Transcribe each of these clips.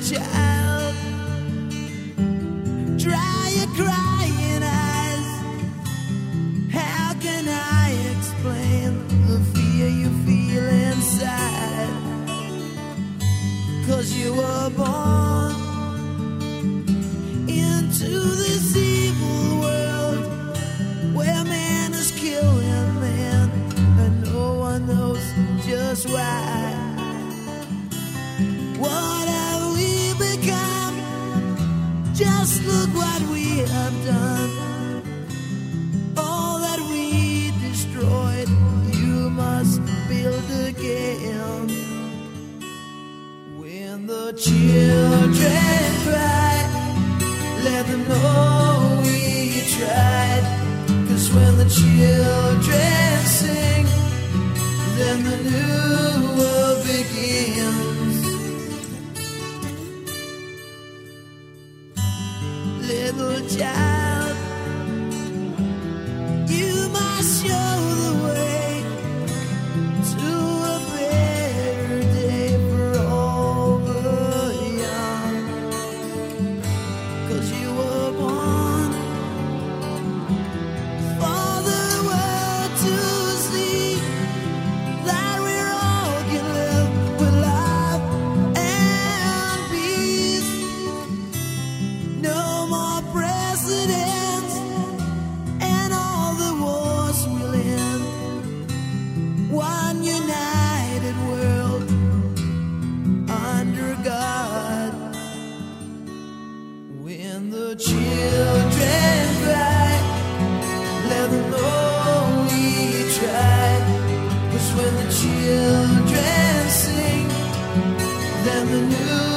child. Dry your crying eyes. How can I explain the fear you feel inside? Cause you were born Just look what we have done. All that we destroyed, you must build again. When the children cry, let them know we tried. Cause when the children sing, then the new world begins. little child. the children cry. Let them know we tried. Cause when the children sing, then the new.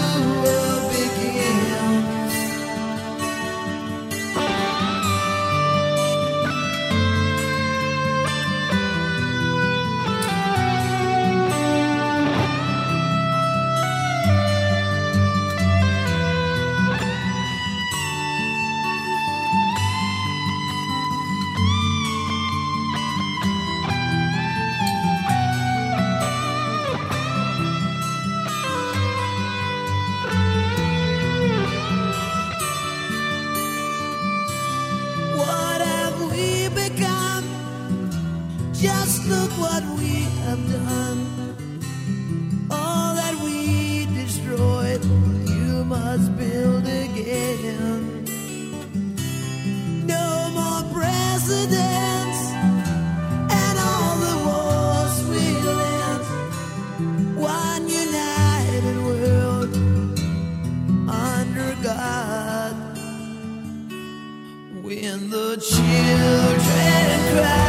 Look what we have done. All that we destroyed, you must build again. No more presidents, and all the wars we end. One united world under God. When the children cry.